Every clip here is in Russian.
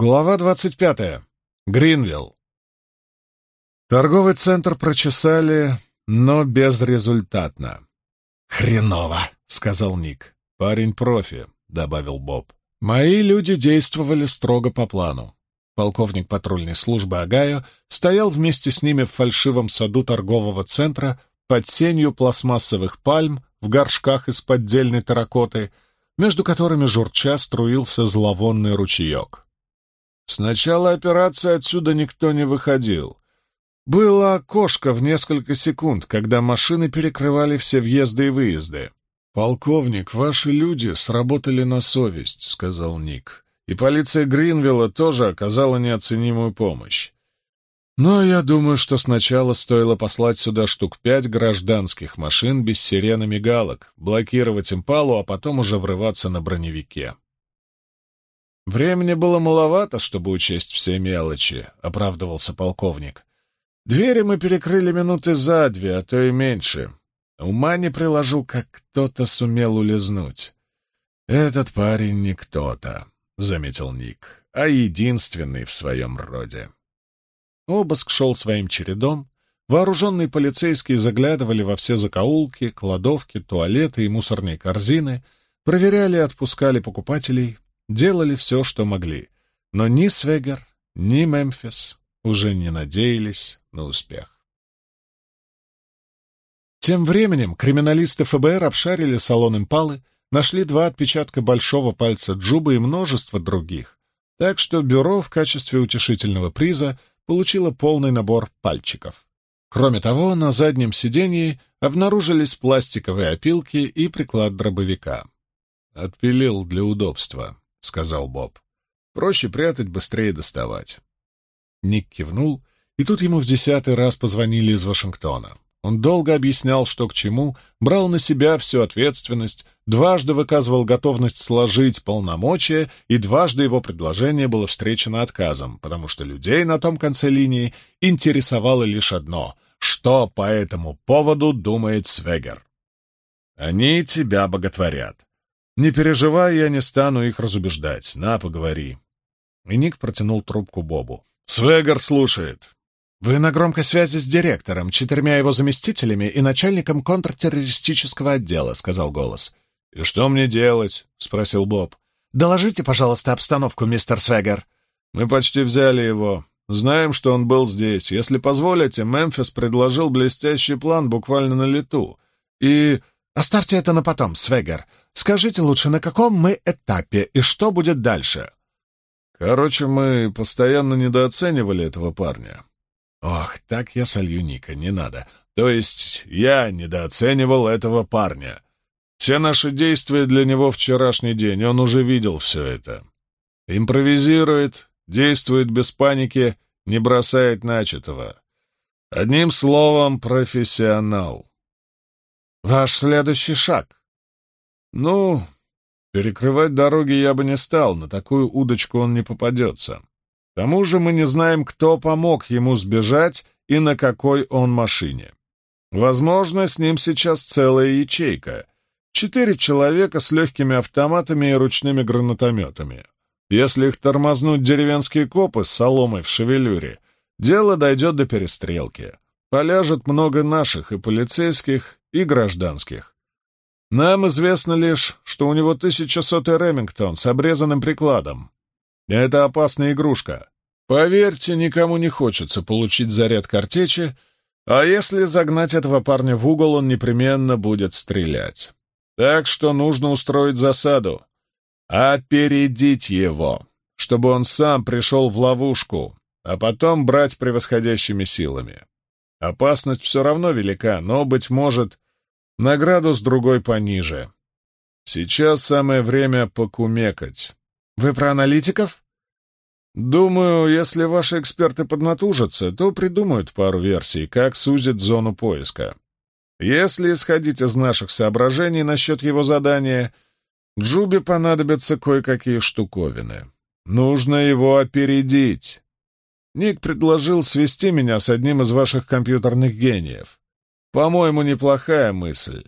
Глава двадцать пятая. Гринвилл. Торговый центр прочесали, но безрезультатно. «Хреново», — сказал Ник. «Парень профи», — добавил Боб. «Мои люди действовали строго по плану. Полковник патрульной службы Огайо стоял вместе с ними в фальшивом саду торгового центра под сенью пластмассовых пальм в горшках из поддельной терракоты, между которыми журча струился зловонный ручеек. С начала операции отсюда никто не выходил. Было окошко в несколько секунд, когда машины перекрывали все въезды и выезды. «Полковник, ваши люди сработали на совесть», — сказал Ник. «И полиция Гринвилла тоже оказала неоценимую помощь. Но я думаю, что сначала стоило послать сюда штук пять гражданских машин без сирены мигалок, блокировать импалу, а потом уже врываться на броневике. Времени было маловато, чтобы учесть все мелочи, — оправдывался полковник. Двери мы перекрыли минуты за две, а то и меньше. Ума не приложу, как кто-то сумел улизнуть. Этот парень не кто-то, — заметил Ник, — а единственный в своем роде. Обыск шел своим чередом. Вооруженные полицейские заглядывали во все закоулки, кладовки, туалеты и мусорные корзины, проверяли и отпускали покупателей, делали все, что могли. Но ни Свегер, ни Мемфис уже не надеялись на успех. Тем временем криминалисты ФБР обшарили салон импалы, нашли два отпечатка большого пальца Джуба и множество других, так что бюро в качестве утешительного приза получило полный набор пальчиков. Кроме того, на заднем сидении обнаружились пластиковые опилки и приклад дробовика. «Отпилил для удобства», — сказал Боб. «Проще прятать, быстрее доставать». Ник кивнул, и тут ему в десятый раз позвонили из Вашингтона. Он долго объяснял, что к чему, брал на себя всю ответственность, дважды выказывал готовность сложить полномочия, и дважды его предложение было встречено отказом, потому что людей на том конце линии интересовало лишь одно — что по этому поводу думает Свегер. «Они тебя боготворят. Не переживай, я не стану их разубеждать. На, поговори». И Ник протянул трубку Бобу. «Свегер слушает». «Вы на громкой связи с директором, четырьмя его заместителями и начальником контртеррористического отдела», — сказал голос. «И что мне делать?» — спросил Боб. «Доложите, пожалуйста, обстановку, мистер Свегер». «Мы почти взяли его. Знаем, что он был здесь. Если позволите, Мемфис предложил блестящий план буквально на лету. И...» «Оставьте это на потом, Свегер. Скажите лучше, на каком мы этапе и что будет дальше?» Короче, мы постоянно недооценивали этого парня. Ох, так я солью Ника, не надо. То есть я недооценивал этого парня. Все наши действия для него вчерашний день, он уже видел все это. Импровизирует, действует без паники, не бросает начатого. Одним словом, профессионал. Ваш следующий шаг? Ну, Перекрывать дороги я бы не стал, на такую удочку он не попадется. К тому же мы не знаем, кто помог ему сбежать и на какой он машине. Возможно, с ним сейчас целая ячейка. Четыре человека с легкими автоматами и ручными гранатометами. Если их тормознуть деревенские копы с соломой в шевелюре, дело дойдет до перестрелки. Поляжет много наших и полицейских, и гражданских. Нам известно лишь, что у него тысячасотый Ремингтон с обрезанным прикладом. Это опасная игрушка. Поверьте, никому не хочется получить заряд картечи, а если загнать этого парня в угол, он непременно будет стрелять. Так что нужно устроить засаду. Опередить его, чтобы он сам пришел в ловушку, а потом брать превосходящими силами. Опасность все равно велика, но, быть может, на градус другой пониже. Сейчас самое время покумекать. Вы про аналитиков? Думаю, если ваши эксперты поднатужатся, то придумают пару версий, как сузить зону поиска. Если исходить из наших соображений насчет его задания, Джубе понадобятся кое-какие штуковины. Нужно его опередить. Ник предложил свести меня с одним из ваших компьютерных гениев. По-моему, неплохая мысль.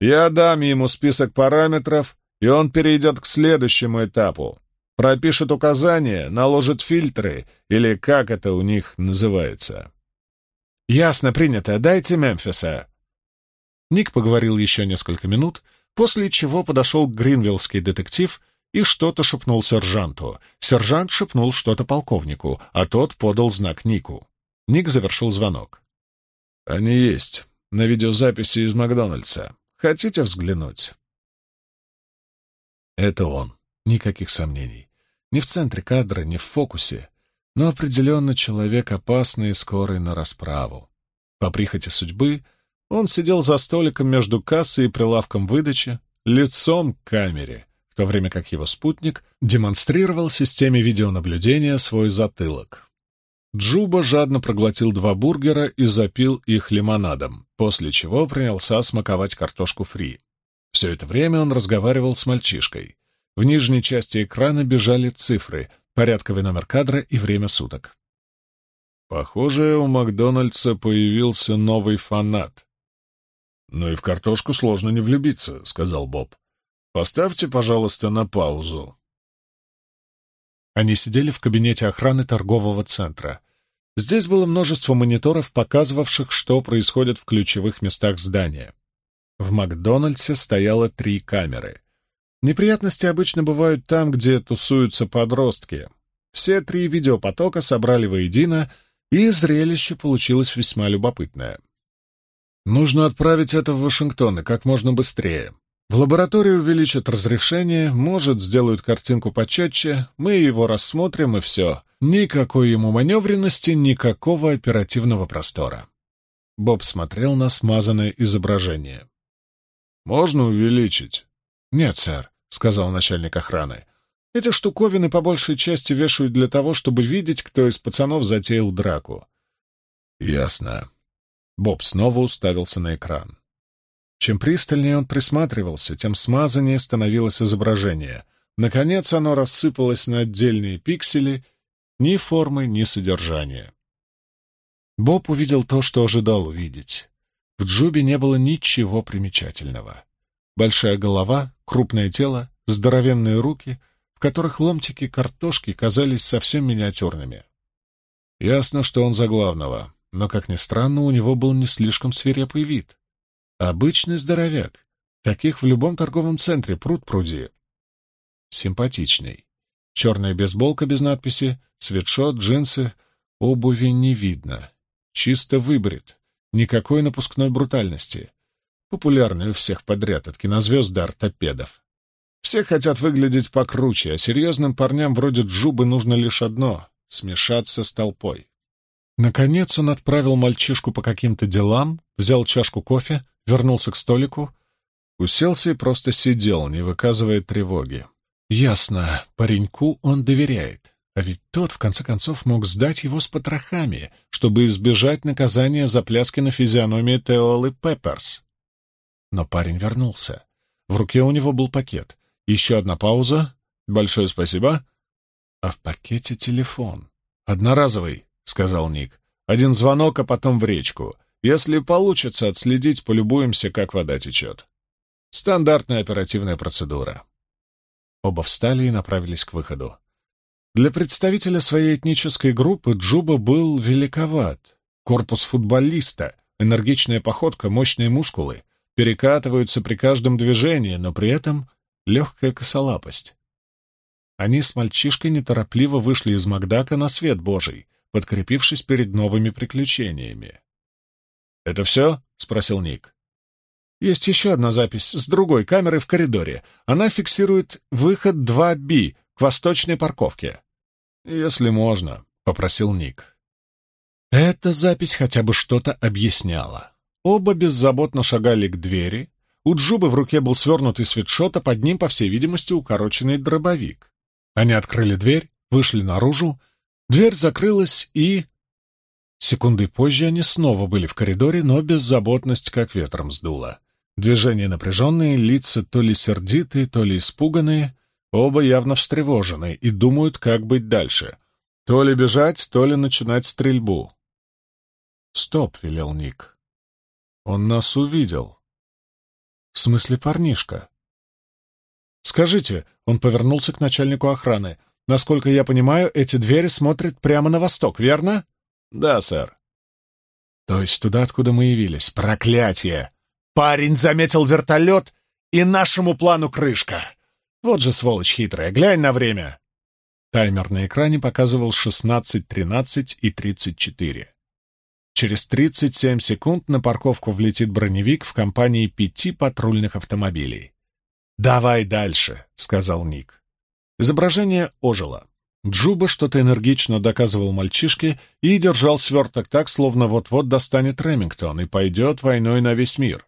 Я дам ему список параметров, и он перейдет к следующему этапу. Пропишет указания, наложит фильтры, или как это у них называется. «Ясно, принято. Дайте Мемфиса». Ник поговорил еще несколько минут, после чего подошел гринвиллский детектив и что-то шепнул сержанту. Сержант шепнул что-то полковнику, а тот подал знак Нику. Ник завершил звонок. «Они есть. На видеозаписи из Макдональдса. Хотите взглянуть?» Это он. Никаких сомнений. Не в центре кадра, не в фокусе, но определенно человек опасный и скорый на расправу. По прихоти судьбы он сидел за столиком между кассой и прилавком выдачи, лицом к камере, в то время как его спутник демонстрировал системе видеонаблюдения свой затылок. Джуба жадно проглотил два бургера и запил их лимонадом, после чего принялся смаковать картошку фри. Все это время он разговаривал с мальчишкой. В нижней части экрана бежали цифры, порядковый номер кадра и время суток. Похоже, у Макдональдса появился новый фанат. «Ну и в картошку сложно не влюбиться», — сказал Боб. «Поставьте, пожалуйста, на паузу». Они сидели в кабинете охраны торгового центра. Здесь было множество мониторов, показывавших, что происходит в ключевых местах здания. В Макдональдсе стояло три камеры. Неприятности обычно бывают там, где тусуются подростки. Все три видеопотока собрали воедино, и зрелище получилось весьма любопытное. Нужно отправить это в Вашингтон и как можно быстрее. В лаборатории увеличат разрешение, может, сделают картинку почетче, мы его рассмотрим, и все. Никакой ему маневренности, никакого оперативного простора. Боб смотрел на смазанное изображение. «Можно увеличить?» «Нет, сэр. — сказал начальник охраны. «Эти штуковины по большей части вешают для того, чтобы видеть, кто из пацанов затеял драку». «Ясно». Боб снова уставился на экран. Чем пристальнее он присматривался, тем смазаннее становилось изображение. Наконец оно рассыпалось на отдельные пиксели, ни формы, ни содержания. Боб увидел то, что ожидал увидеть. В Джубе не было ничего примечательного. Большая голова, крупное тело, здоровенные руки, в которых ломтики картошки казались совсем миниатюрными. Ясно, что он за главного, но, как ни странно, у него был не слишком свирепый вид. Обычный здоровяк. Таких в любом торговом центре пруд-пруди. Симпатичный. Черная бейсболка без надписи, свитшот, джинсы, обуви не видно. Чисто выбрит. Никакой напускной брутальности популярный у всех подряд, от кинозвезд до ортопедов. Все хотят выглядеть покруче, а серьезным парням вроде Джубы нужно лишь одно — смешаться с толпой. Наконец он отправил мальчишку по каким-то делам, взял чашку кофе, вернулся к столику, уселся и просто сидел, не выказывая тревоги. Ясно, пареньку он доверяет, а ведь тот, в конце концов, мог сдать его с потрохами, чтобы избежать наказания за пляски на физиономии Теолы Пепперс. Но парень вернулся. В руке у него был пакет. Еще одна пауза. Большое спасибо. А в пакете телефон. «Одноразовый», — сказал Ник. «Один звонок, а потом в речку. Если получится отследить, полюбуемся, как вода течет. Стандартная оперативная процедура». Оба встали и направились к выходу. Для представителя своей этнической группы Джуба был великоват. Корпус футболиста, энергичная походка, мощные мускулы перекатываются при каждом движении, но при этом легкая косолапость. Они с мальчишкой неторопливо вышли из Макдака на свет Божий, подкрепившись перед новыми приключениями. «Это все?» — спросил Ник. «Есть еще одна запись с другой камеры в коридоре. Она фиксирует выход 2B к восточной парковке». «Если можно», — попросил Ник. Эта запись хотя бы что-то объясняла. Оба беззаботно шагали к двери. У Джубы в руке был свернутый свитшот, а под ним, по всей видимости, укороченный дробовик. Они открыли дверь, вышли наружу. Дверь закрылась и... Секунды позже они снова были в коридоре, но беззаботность как ветром сдула. Движения напряженные, лица то ли сердитые, то ли испуганные, оба явно встревожены и думают, как быть дальше. То ли бежать, то ли начинать стрельбу. «Стоп», — велел Ник. Он нас увидел. В смысле парнишка? Скажите, он повернулся к начальнику охраны, Насколько я понимаю, эти двери смотрят прямо на восток, верно?» «Да, сэр». «То есть туда, откуда мы явились. Проклятие! Парень заметил вертолет, и нашему плану крышка. Вот же сволочь хитрая, глянь на время!» Таймер на экране показывал 16.13 и 34. Через 37 секунд на парковку влетит броневик в компании пяти патрульных автомобилей. «Давай дальше», — сказал Ник. Изображение ожило. Джуба что-то энергично доказывал мальчишке и держал сверток так, словно вот-вот достанет Ремингтон и пойдет войной на весь мир.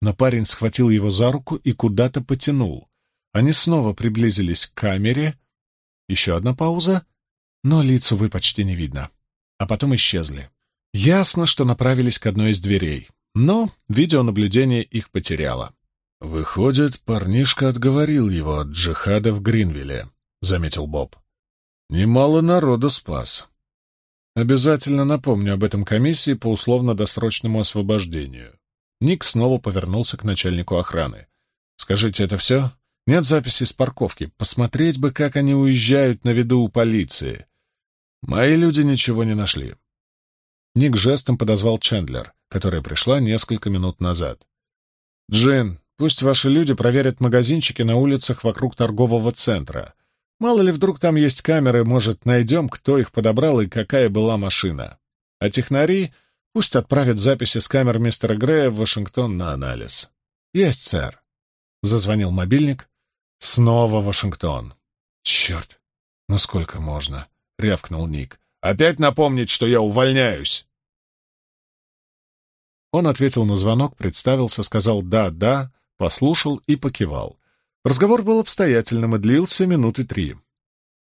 Но парень схватил его за руку и куда-то потянул. Они снова приблизились к камере. Еще одна пауза, но лицу вы почти не видно. А потом исчезли. Ясно, что направились к одной из дверей, но видеонаблюдение их потеряло. «Выходит, парнишка отговорил его от джихада в Гринвилле», — заметил Боб. «Немало народу спас. Обязательно напомню об этом комиссии по условно-досрочному освобождению». Ник снова повернулся к начальнику охраны. «Скажите, это все? Нет записи с парковки. Посмотреть бы, как они уезжают на виду у полиции. Мои люди ничего не нашли. Ник жестом подозвал Чендлер, которая пришла несколько минут назад. «Джин, пусть ваши люди проверят магазинчики на улицах вокруг торгового центра. Мало ли вдруг там есть камеры, может, найдем, кто их подобрал и какая была машина. А технари пусть отправят записи с камер мистера Грея в Вашингтон на анализ». «Есть, сэр». Зазвонил мобильник. «Снова Вашингтон». «Черт, ну сколько можно?» — рявкнул Ник. Опять напомнить, что я увольняюсь!» Он ответил на звонок, представился, сказал «да-да», послушал и покивал. Разговор был обстоятельным и длился минуты три.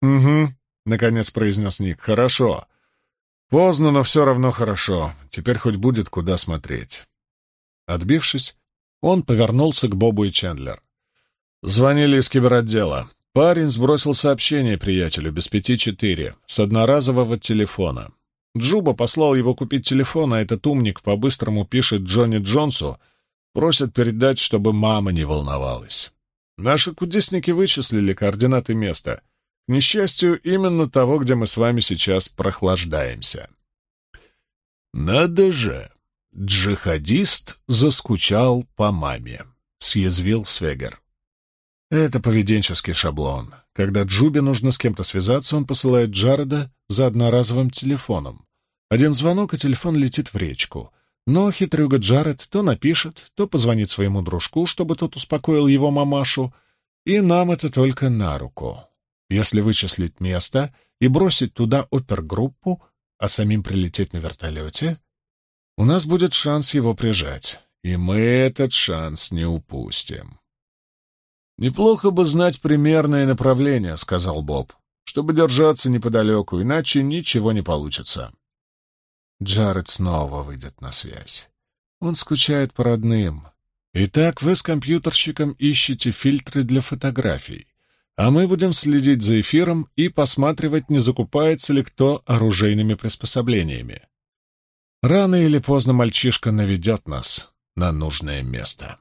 «Угу», — наконец произнес Ник, — «хорошо. Поздно, но все равно хорошо. Теперь хоть будет куда смотреть». Отбившись, он повернулся к Бобу и Чендлер. «Звонили из киберотдела. Парень сбросил сообщение приятелю без пяти четыре, с одноразового телефона. Джуба послал его купить телефон, а этот умник по-быстрому пишет Джонни Джонсу, просит передать, чтобы мама не волновалась. Наши кудесники вычислили координаты места. К несчастью, именно того, где мы с вами сейчас прохлаждаемся. «Надо же!» Джихадист заскучал по маме, — съязвил Свегер. Это поведенческий шаблон. Когда Джубе нужно с кем-то связаться, он посылает Джареда за одноразовым телефоном. Один звонок, и телефон летит в речку. Но хитрюга Джаред то напишет, то позвонит своему дружку, чтобы тот успокоил его мамашу, и нам это только на руку. Если вычислить место и бросить туда опергруппу, а самим прилететь на вертолете, у нас будет шанс его прижать, и мы этот шанс не упустим. «Неплохо бы знать примерное направление», — сказал Боб, «чтобы держаться неподалеку, иначе ничего не получится». Джаред снова выйдет на связь. Он скучает по родным. Итак, вы с компьютерщиком ищете фильтры для фотографий, а мы будем следить за эфиром и посматривать, не закупается ли кто оружейными приспособлениями. Рано или поздно мальчишка наведет нас на нужное место.